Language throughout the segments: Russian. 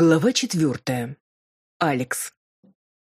Глава четвертая. Алекс.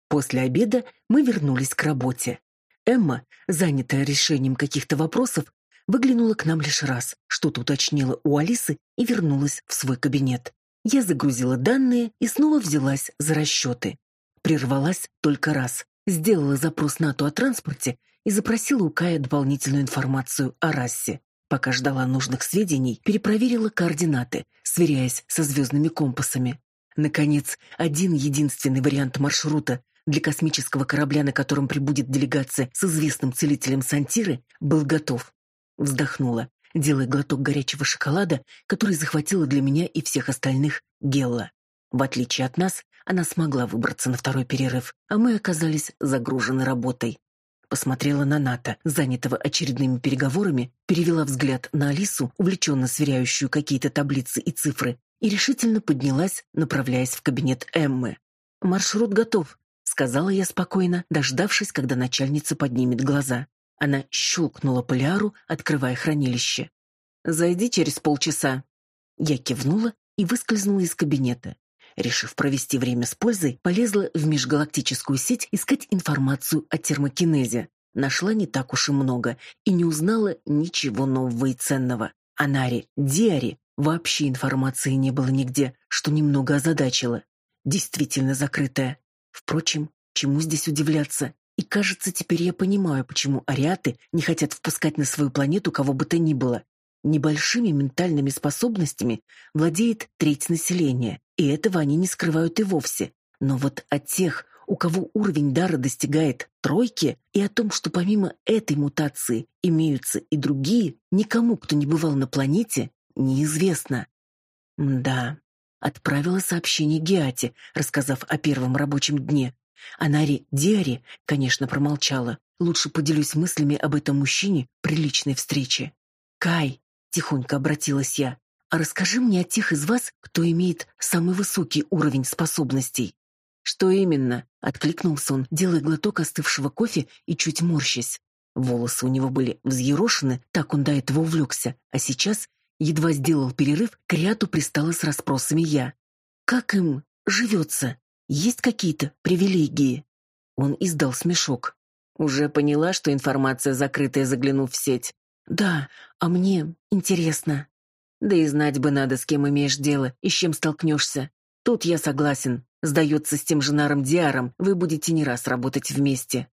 После обеда мы вернулись к работе. Эмма, занятая решением каких-то вопросов, выглянула к нам лишь раз, что-то уточнила у Алисы и вернулась в свой кабинет. Я загрузила данные и снова взялась за расчеты. Прервалась только раз. Сделала запрос НАТО о транспорте и запросила у Кая дополнительную информацию о расе. Пока ждала нужных сведений, перепроверила координаты, сверяясь со звездными компасами. Наконец, один единственный вариант маршрута для космического корабля, на котором прибудет делегация с известным целителем Сантиры, был готов. Вздохнула, делая глоток горячего шоколада, который захватила для меня и всех остальных Гелла. В отличие от нас, она смогла выбраться на второй перерыв, а мы оказались загружены работой посмотрела на Ната, занятого очередными переговорами, перевела взгляд на Алису, увлеченно сверяющую какие-то таблицы и цифры, и решительно поднялась, направляясь в кабинет Эммы. «Маршрут готов», — сказала я спокойно, дождавшись, когда начальница поднимет глаза. Она щелкнула поляру, открывая хранилище. «Зайди через полчаса». Я кивнула и выскользнула из кабинета. Решив провести время с пользой, полезла в межгалактическую сеть искать информацию о термокинезе. Нашла не так уж и много и не узнала ничего нового и ценного. О Наре Диаре вообще информации не было нигде, что немного озадачило. Действительно закрытая. Впрочем, чему здесь удивляться? И кажется, теперь я понимаю, почему ариаты не хотят впускать на свою планету кого бы то ни было. Небольшими ментальными способностями владеет треть населения, и этого они не скрывают и вовсе. Но вот от тех, у кого уровень дара достигает тройки, и о том, что помимо этой мутации имеются и другие, никому, кто не бывал на планете, неизвестно. Да, отправила сообщение Геате, рассказав о первом рабочем дне. А Нари Диари, конечно, промолчала. Лучше поделюсь мыслями об этом мужчине при личной встрече. Кай, тихонько обратилась я. А расскажи мне о тех из вас, кто имеет самый высокий уровень способностей. Что именно? откликнулся он, делая глоток остывшего кофе и чуть морщась. Волосы у него были взъерошены, так он до этого увлекся, а сейчас едва сделал перерыв, к ряду пристала с расспросами я. Как им живется? Есть какие-то привилегии? Он издал смешок. Уже поняла, что информация закрытая, заглянув в сеть. Да, а мне интересно. Да и знать бы надо, с кем имеешь дело и с чем столкнешься. Тут я согласен. Сдается, с тем же Наром Диаром вы будете не раз работать вместе.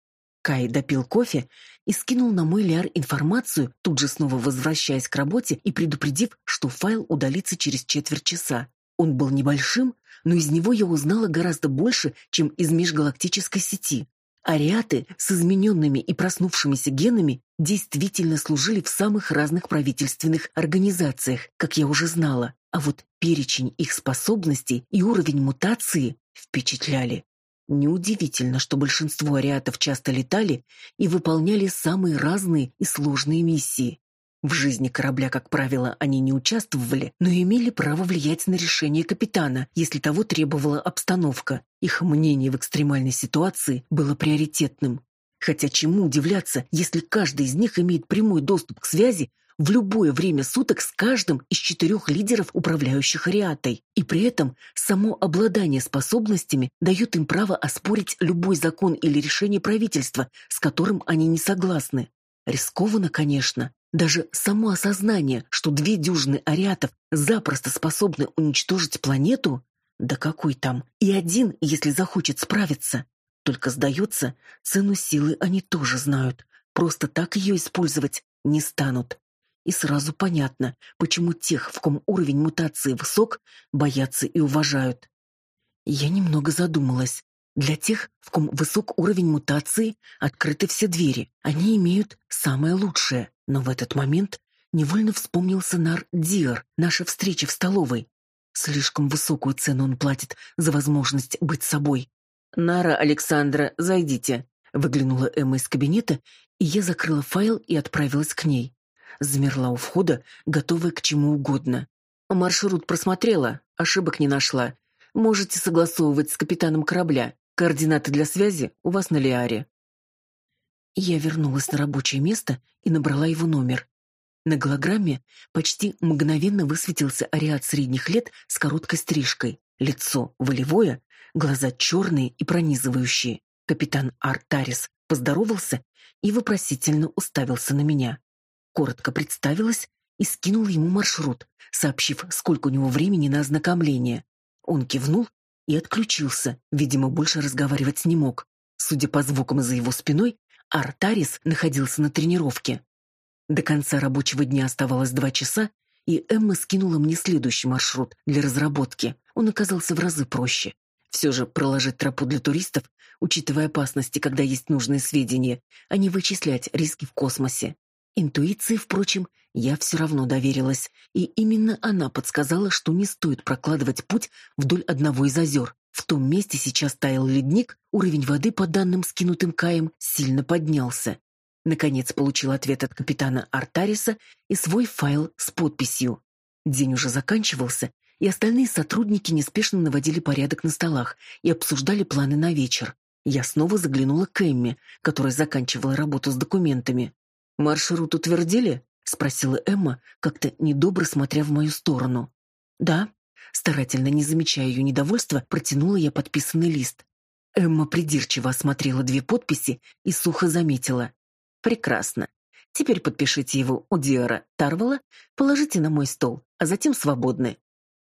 Кай допил кофе и скинул на мой ляр информацию, тут же снова возвращаясь к работе и предупредив, что файл удалится через четверть часа. Он был небольшим, но из него я узнала гораздо больше, чем из межгалактической сети. Ариаты с измененными и проснувшимися генами действительно служили в самых разных правительственных организациях, как я уже знала, а вот перечень их способностей и уровень мутации впечатляли. Неудивительно, что большинство ариатов часто летали и выполняли самые разные и сложные миссии. В жизни корабля, как правило, они не участвовали, но имели право влиять на решение капитана, если того требовала обстановка. Их мнение в экстремальной ситуации было приоритетным. Хотя чему удивляться, если каждый из них имеет прямой доступ к связи в любое время суток с каждым из четырех лидеров, управляющих Ариатой. И при этом само обладание способностями дает им право оспорить любой закон или решение правительства, с которым они не согласны. Рискованно, конечно, даже само осознание, что две дюжины ариатов запросто способны уничтожить планету, да какой там, и один, если захочет справиться. Только, сдается, цену силы они тоже знают, просто так ее использовать не станут. И сразу понятно, почему тех, в ком уровень мутации высок, боятся и уважают. Я немного задумалась. Для тех, в ком высок уровень мутации, открыты все двери. Они имеют самое лучшее. Но в этот момент невольно вспомнился Нар Диар, наша встреча в столовой. Слишком высокую цену он платит за возможность быть собой. «Нара Александра, зайдите», — выглянула Эмма из кабинета, и я закрыла файл и отправилась к ней. Замерла у входа, готовая к чему угодно. Маршрут просмотрела, ошибок не нашла. Можете согласовывать с капитаном корабля. Координаты для связи у вас на Лиаре. Я вернулась на рабочее место и набрала его номер. На голограмме почти мгновенно высветился ариат средних лет с короткой стрижкой. Лицо волевое, глаза черные и пронизывающие. Капитан Артарис поздоровался и вопросительно уставился на меня. Коротко представилась и скинула ему маршрут, сообщив, сколько у него времени на ознакомление. Он кивнул и отключился, видимо, больше разговаривать не мог. Судя по звукам за его спиной, Артарис находился на тренировке. До конца рабочего дня оставалось два часа, и Эмма скинула мне следующий маршрут для разработки. Он оказался в разы проще. Все же проложить тропу для туристов, учитывая опасности, когда есть нужные сведения, а не вычислять риски в космосе. Интуиции, впрочем, я все равно доверилась, и именно она подсказала, что не стоит прокладывать путь вдоль одного из озер. В том месте сейчас таял ледник, уровень воды, по данным скинутым Каем, сильно поднялся. Наконец получил ответ от капитана Артариса и свой файл с подписью. День уже заканчивался, и остальные сотрудники неспешно наводили порядок на столах и обсуждали планы на вечер. Я снова заглянула к Эмме, которая заканчивала работу с документами. «Маршрут утвердили?» — спросила Эмма, как-то недобро смотря в мою сторону. «Да». Старательно не замечая ее недовольства, протянула я подписанный лист. Эмма придирчиво осмотрела две подписи и сухо заметила. Прекрасно. Теперь подпишите его у Диара Тарвала, положите на мой стол, а затем свободны.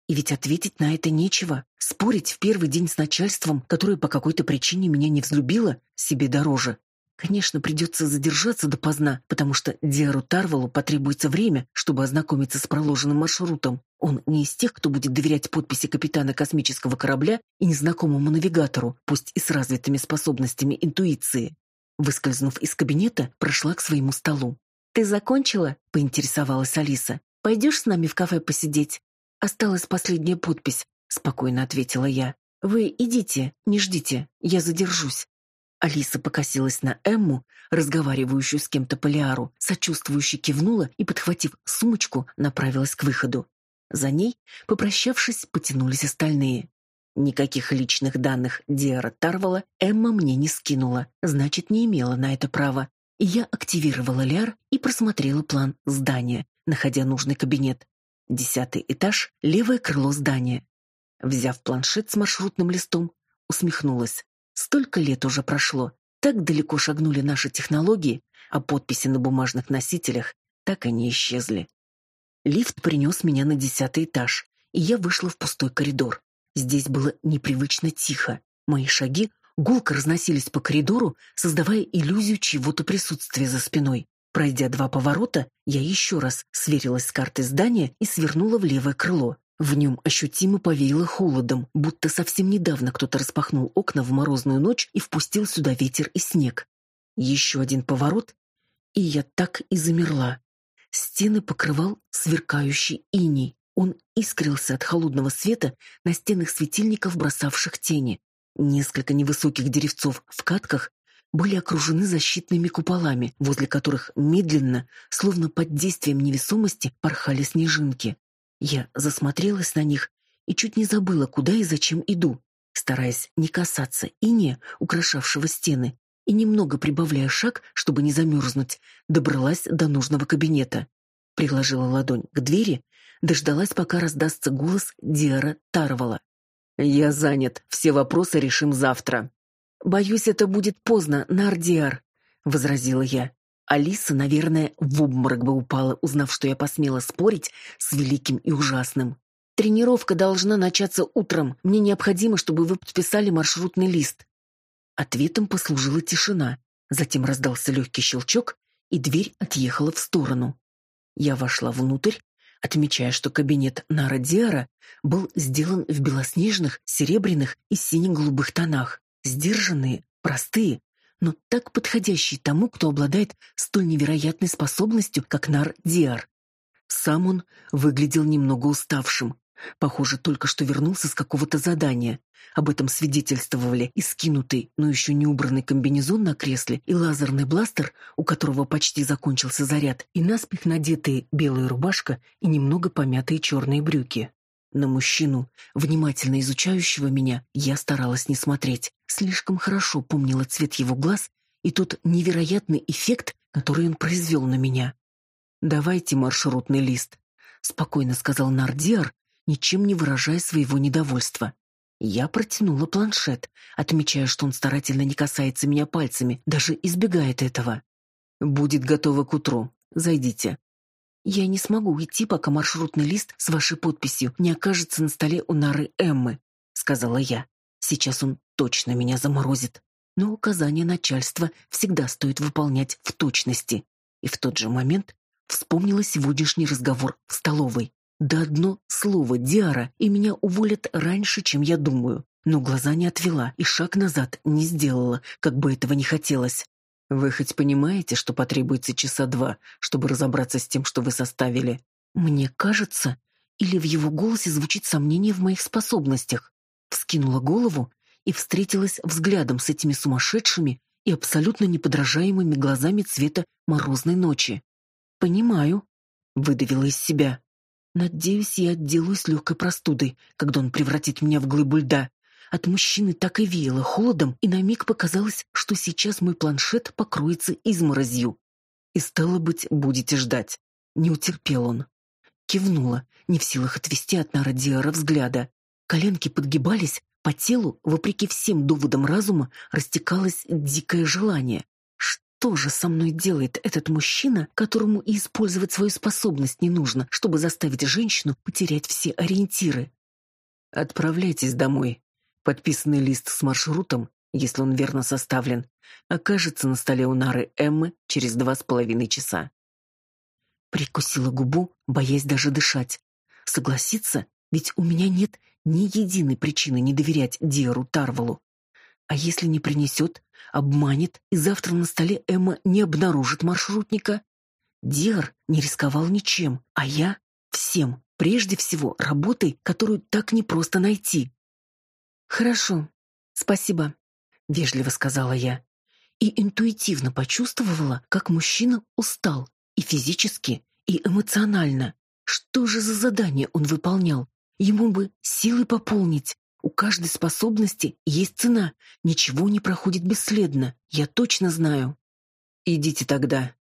И ведь ответить на это нечего. Спорить в первый день с начальством, которое по какой-то причине меня не взлюбило, себе дороже. Конечно, придется задержаться допоздна, потому что Диару Тарвалу потребуется время, чтобы ознакомиться с проложенным маршрутом. Он не из тех, кто будет доверять подписи капитана космического корабля и незнакомому навигатору, пусть и с развитыми способностями интуиции. Выскользнув из кабинета, прошла к своему столу. «Ты закончила?» — поинтересовалась Алиса. «Пойдешь с нами в кафе посидеть?» «Осталась последняя подпись», — спокойно ответила я. «Вы идите, не ждите, я задержусь». Алиса покосилась на Эмму, разговаривающую с кем-то по Лиару, сочувствующе кивнула и, подхватив сумочку, направилась к выходу. За ней, попрощавшись, потянулись остальные. Никаких личных данных Диара Тарвала Эмма мне не скинула, значит, не имела на это права. И я активировала ляр и просмотрела план здания, находя нужный кабинет. Десятый этаж, левое крыло здания. Взяв планшет с маршрутным листом, усмехнулась. Столько лет уже прошло, так далеко шагнули наши технологии, а подписи на бумажных носителях так и не исчезли. Лифт принес меня на десятый этаж, и я вышла в пустой коридор. Здесь было непривычно тихо. Мои шаги гулко разносились по коридору, создавая иллюзию чьего-то присутствия за спиной. Пройдя два поворота, я еще раз сверилась с картой здания и свернула в левое крыло. В нем ощутимо повеяло холодом, будто совсем недавно кто-то распахнул окна в морозную ночь и впустил сюда ветер и снег. Еще один поворот, и я так и замерла. Стены покрывал сверкающий иней. Он искрился от холодного света на стенах светильников, бросавших тени. Несколько невысоких деревцов в катках были окружены защитными куполами, возле которых медленно, словно под действием невесомости, порхали снежинки. Я засмотрелась на них и чуть не забыла, куда и зачем иду, стараясь не касаться иния, украшавшего стены, и немного прибавляя шаг, чтобы не замерзнуть, добралась до нужного кабинета. Приложила ладонь к двери дождалась, пока раздастся голос Диара Тарвала. «Я занят, все вопросы решим завтра». «Боюсь, это будет поздно, Нардиар», — возразила я. Алиса, наверное, в обморок бы упала, узнав, что я посмела спорить с великим и ужасным. «Тренировка должна начаться утром. Мне необходимо, чтобы вы подписали маршрутный лист». Ответом послужила тишина. Затем раздался легкий щелчок, и дверь отъехала в сторону. Я вошла внутрь отмечая, что кабинет Нара Диара был сделан в белоснежных, серебряных и сине-голубых тонах. Сдержанные, простые, но так подходящие тому, кто обладает столь невероятной способностью, как Нар Диар. Сам он выглядел немного уставшим. Похоже, только что вернулся с какого-то задания. Об этом свидетельствовали и скинутый, но еще не убранный комбинезон на кресле, и лазерный бластер, у которого почти закончился заряд, и наспех надетые белая рубашка и немного помятые черные брюки. На мужчину, внимательно изучающего меня, я старалась не смотреть. Слишком хорошо помнила цвет его глаз и тот невероятный эффект, который он произвел на меня. «Давайте маршрутный лист», — спокойно сказал Нардиар, ничем не выражая своего недовольства. Я протянула планшет, отмечая, что он старательно не касается меня пальцами, даже избегает этого. «Будет готово к утру. Зайдите». «Я не смогу идти, пока маршрутный лист с вашей подписью не окажется на столе у Нары Эммы», — сказала я. «Сейчас он точно меня заморозит. Но указания начальства всегда стоит выполнять в точности». И в тот же момент вспомнила сегодняшний разговор в столовой. Да одно слово Диара, и меня уволят раньше, чем я думаю. Но глаза не отвела и шаг назад не сделала, как бы этого не хотелось. Вы хоть понимаете, что потребуется часа два, чтобы разобраться с тем, что вы составили? Мне кажется, или в его голосе звучит сомнение в моих способностях. Вскинула голову и встретилась взглядом с этими сумасшедшими и абсолютно неподражаемыми глазами цвета морозной ночи. «Понимаю», — выдавила из себя. Надеюсь, я отделаюсь легкой простудой, когда он превратит меня в глыбу льда. От мужчины так и веяло холодом, и на миг показалось, что сейчас мой планшет покроется изморозью. И стало быть, будете ждать. Не утерпел он. Кивнула, не в силах отвести от Нарадиара взгляда. Коленки подгибались, по телу, вопреки всем доводам разума, растекалось дикое желание. Что же со мной делает этот мужчина, которому и использовать свою способность не нужно, чтобы заставить женщину потерять все ориентиры? Отправляйтесь домой. Подписанный лист с маршрутом, если он верно составлен, окажется на столе у Нары Эммы через два с половиной часа. Прикусила губу, боясь даже дышать. Согласиться, ведь у меня нет ни единой причины не доверять Диару Тарвалу. А если не принесет, обманет, и завтра на столе Эмма не обнаружит маршрутника? Диар не рисковал ничем, а я — всем, прежде всего работой, которую так непросто найти. «Хорошо, спасибо», — вежливо сказала я. И интуитивно почувствовала, как мужчина устал и физически, и эмоционально. Что же за задание он выполнял? Ему бы силы пополнить, у каждой способности есть цена. Ничего не проходит бесследно. Я точно знаю. Идите тогда.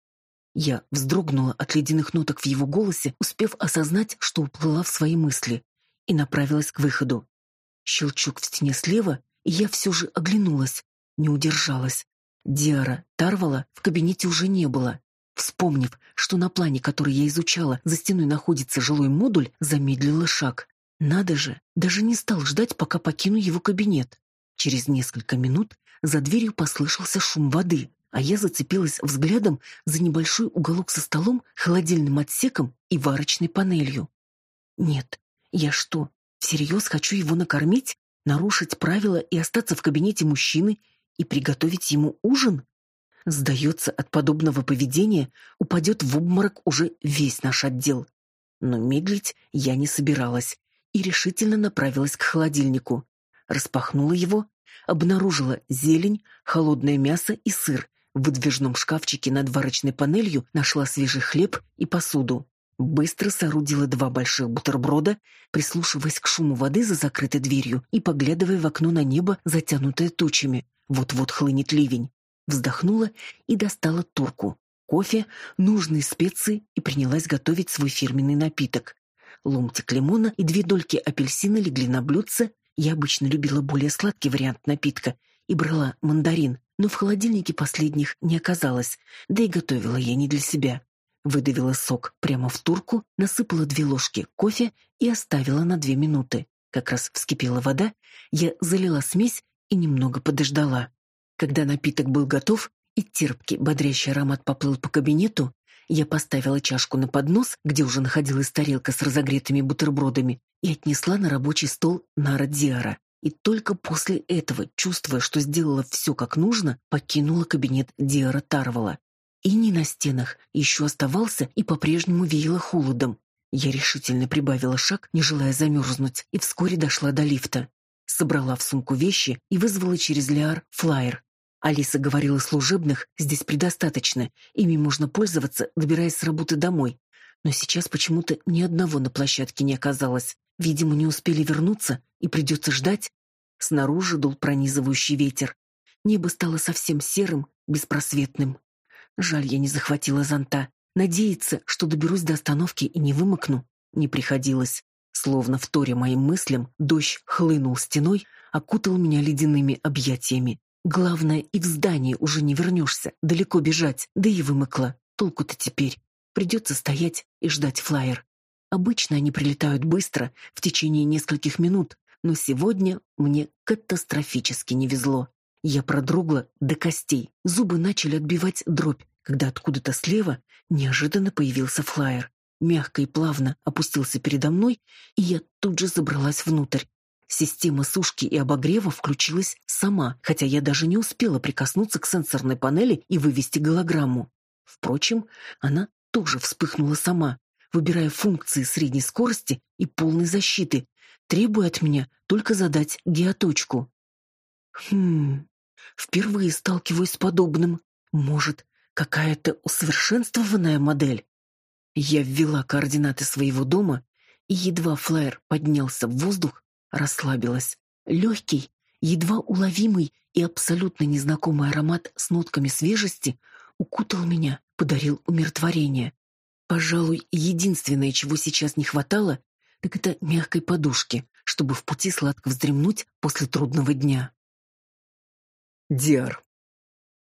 Я вздрогнула от ледяных ноток в его голосе, успев осознать, что уплыла в свои мысли, и направилась к выходу. Щелчок в стене слева, и я все же оглянулась, не удержалась. Диара Тарвала в кабинете уже не было. Вспомнив, что на плане, который я изучала, за стеной находится жилой модуль, замедлила шаг. Надо же, даже не стал ждать, пока покину его кабинет. Через несколько минут за дверью послышался шум воды, а я зацепилась взглядом за небольшой уголок со столом, холодильным отсеком и варочной панелью. Нет, я что, всерьез хочу его накормить, нарушить правила и остаться в кабинете мужчины и приготовить ему ужин? Сдается, от подобного поведения упадет в обморок уже весь наш отдел. Но медлить я не собиралась и решительно направилась к холодильнику. Распахнула его, обнаружила зелень, холодное мясо и сыр. В выдвижном шкафчике над варочной панелью нашла свежий хлеб и посуду. Быстро соорудила два больших бутерброда, прислушиваясь к шуму воды за закрытой дверью и поглядывая в окно на небо, затянутое тучами. Вот-вот хлынет ливень. Вздохнула и достала турку. Кофе, нужные специи и принялась готовить свой фирменный напиток. Ломтик лимона и две дольки апельсина легли на блюдце. Я обычно любила более сладкий вариант напитка и брала мандарин, но в холодильнике последних не оказалось, да и готовила я не для себя. Выдавила сок прямо в турку, насыпала две ложки кофе и оставила на две минуты. Как раз вскипела вода, я залила смесь и немного подождала. Когда напиток был готов и терпкий, бодрящий аромат поплыл по кабинету, я поставила чашку на поднос, где уже находилась тарелка с разогретыми бутербродами, и отнесла на рабочий стол Нара Диара. И только после этого, чувствуя, что сделала все как нужно, покинула кабинет Диара Тарвала. И не на стенах еще оставался и по-прежнему веяло холодом. Я решительно прибавила шаг, не желая замерзнуть, и вскоре дошла до лифта. Собрала в сумку вещи и вызвала через Лиар флаер. Алиса говорила, служебных здесь предостаточно, ими можно пользоваться, добираясь с работы домой. Но сейчас почему-то ни одного на площадке не оказалось. Видимо, не успели вернуться, и придется ждать. Снаружи дул пронизывающий ветер. Небо стало совсем серым, беспросветным. Жаль, я не захватила зонта. Надеяться, что доберусь до остановки и не вымокну, не приходилось. Словно вторя моим мыслям, дождь хлынул стеной, окутал меня ледяными объятиями. Главное, и в здание уже не вернешься, далеко бежать, да и вымокла. Толку-то теперь. Придется стоять и ждать флайер. Обычно они прилетают быстро, в течение нескольких минут, но сегодня мне катастрофически не везло. Я продрогла до костей, зубы начали отбивать дробь, когда откуда-то слева неожиданно появился флайер. Мягко и плавно опустился передо мной, и я тут же забралась внутрь. Система сушки и обогрева включилась сама, хотя я даже не успела прикоснуться к сенсорной панели и вывести голограмму. Впрочем, она тоже вспыхнула сама, выбирая функции средней скорости и полной защиты, требуя от меня только задать геоточку. Хм, впервые сталкиваюсь с подобным. Может, какая-то усовершенствованная модель? Я ввела координаты своего дома, и едва флайер поднялся в воздух, расслабилась. Легкий, едва уловимый и абсолютно незнакомый аромат с нотками свежести укутал меня, подарил умиротворение. Пожалуй, единственное, чего сейчас не хватало, так это мягкой подушки, чтобы в пути сладко вздремнуть после трудного дня. Диар.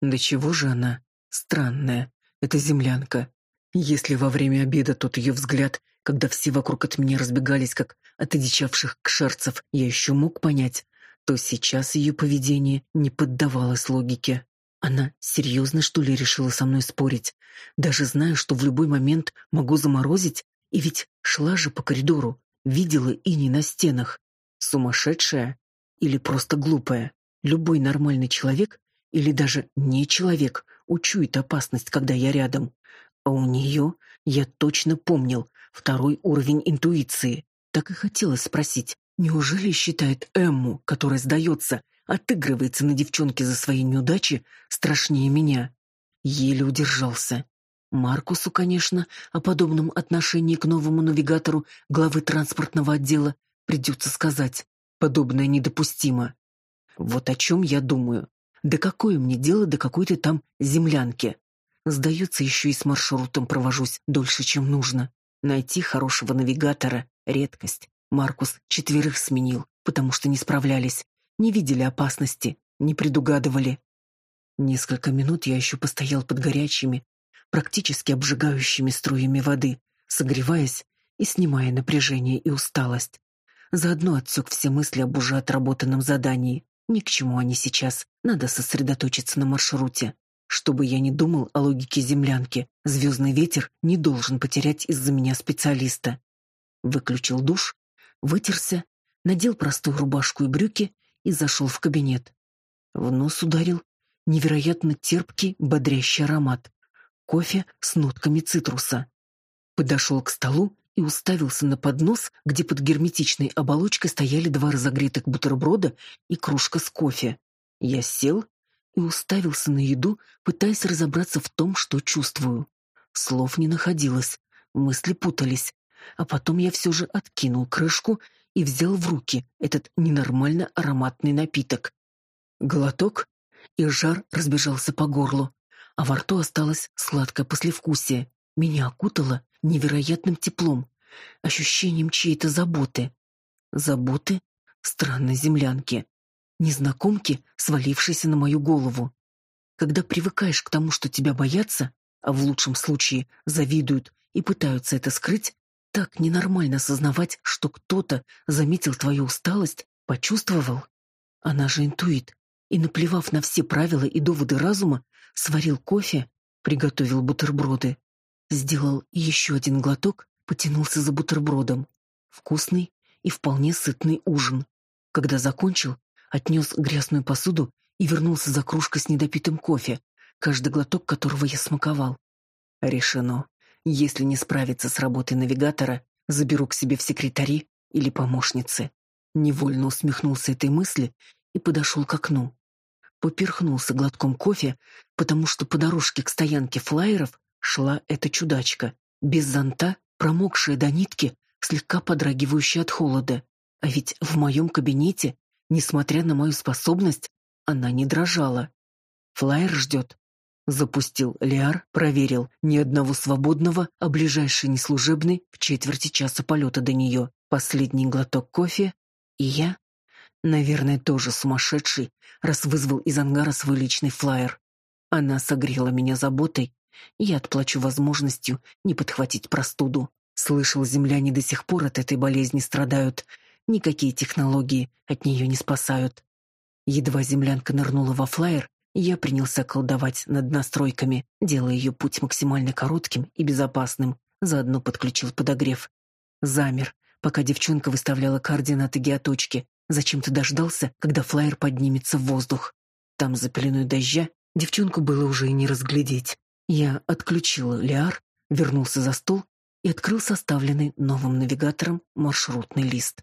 Да чего же она? Странная. Это землянка. Если во время обеда тот ее взгляд, когда все вокруг от меня разбегались, как от одичавших кшерцев, я еще мог понять, то сейчас ее поведение не поддавалось логике. Она серьезно, что ли, решила со мной спорить? Даже зная, что в любой момент могу заморозить, и ведь шла же по коридору, видела и не на стенах. Сумасшедшая или просто глупая? Любой нормальный человек или даже не человек учует опасность, когда я рядом. А у нее, я точно помнил, второй уровень интуиции. Так и хотелось спросить, неужели считает Эмму, которая сдается, отыгрывается на девчонке за свои неудачи, страшнее меня. Еле удержался. Маркусу, конечно, о подобном отношении к новому навигатору главы транспортного отдела придется сказать. Подобное недопустимо. Вот о чем я думаю. Да какое мне дело до какой-то там землянки? Сдается, еще и с маршрутом провожусь дольше, чем нужно. Найти хорошего навигатора — редкость. Маркус четверых сменил, потому что не справлялись не видели опасности, не предугадывали. Несколько минут я еще постоял под горячими, практически обжигающими струями воды, согреваясь и снимая напряжение и усталость. Заодно отсек все мысли об уже отработанном задании. Ни к чему они сейчас. Надо сосредоточиться на маршруте. Чтобы я не думал о логике землянки, звездный ветер не должен потерять из-за меня специалиста. Выключил душ, вытерся, надел простую рубашку и брюки и зашел в кабинет. В нос ударил невероятно терпкий, бодрящий аромат. Кофе с нотками цитруса. Подошел к столу и уставился на поднос, где под герметичной оболочкой стояли два разогретых бутерброда и кружка с кофе. Я сел и уставился на еду, пытаясь разобраться в том, что чувствую. Слов не находилось, мысли путались. А потом я все же откинул крышку и взял в руки этот ненормально ароматный напиток. Глоток, и жар разбежался по горлу, а во рту осталось сладкое послевкусие. Меня окутало невероятным теплом, ощущением чьей-то заботы. Заботы странной землянки, незнакомки, свалившейся на мою голову. Когда привыкаешь к тому, что тебя боятся, а в лучшем случае завидуют и пытаются это скрыть, так ненормально осознавать, что кто-то заметил твою усталость, почувствовал. Она же интуит. И, наплевав на все правила и доводы разума, сварил кофе, приготовил бутерброды. Сделал еще один глоток, потянулся за бутербродом. Вкусный и вполне сытный ужин. Когда закончил, отнес грязную посуду и вернулся за кружкой с недопитым кофе, каждый глоток которого я смаковал. Решено. Если не справиться с работой навигатора, заберу к себе в секретари или помощницы. Невольно усмехнулся этой мысли и подошел к окну. Поперхнулся глотком кофе, потому что по дорожке к стоянке флайеров шла эта чудачка, без зонта, промокшая до нитки, слегка подрагивающая от холода. А ведь в моем кабинете, несмотря на мою способность, она не дрожала. Флайер ждет. Запустил Лиар, проверил, ни одного свободного, а ближайший неслужебный в четверти часа полета до нее. Последний глоток кофе, и я, наверное, тоже сумасшедший, раз вызвал из ангара свой личный флайер. Она согрела меня заботой, я отплачу возможностью не подхватить простуду. Слышал, земляне до сих пор от этой болезни страдают. Никакие технологии от нее не спасают. Едва землянка нырнула во флайер, я принялся колдовать над настройками, делая ее путь максимально коротким и безопасным, заодно подключил подогрев. Замер, пока девчонка выставляла координаты геоточки, зачем-то дождался, когда флайер поднимется в воздух. Там, за пеленой дождя, девчонку было уже и не разглядеть. Я отключил Лиар, вернулся за стол и открыл составленный новым навигатором маршрутный лист.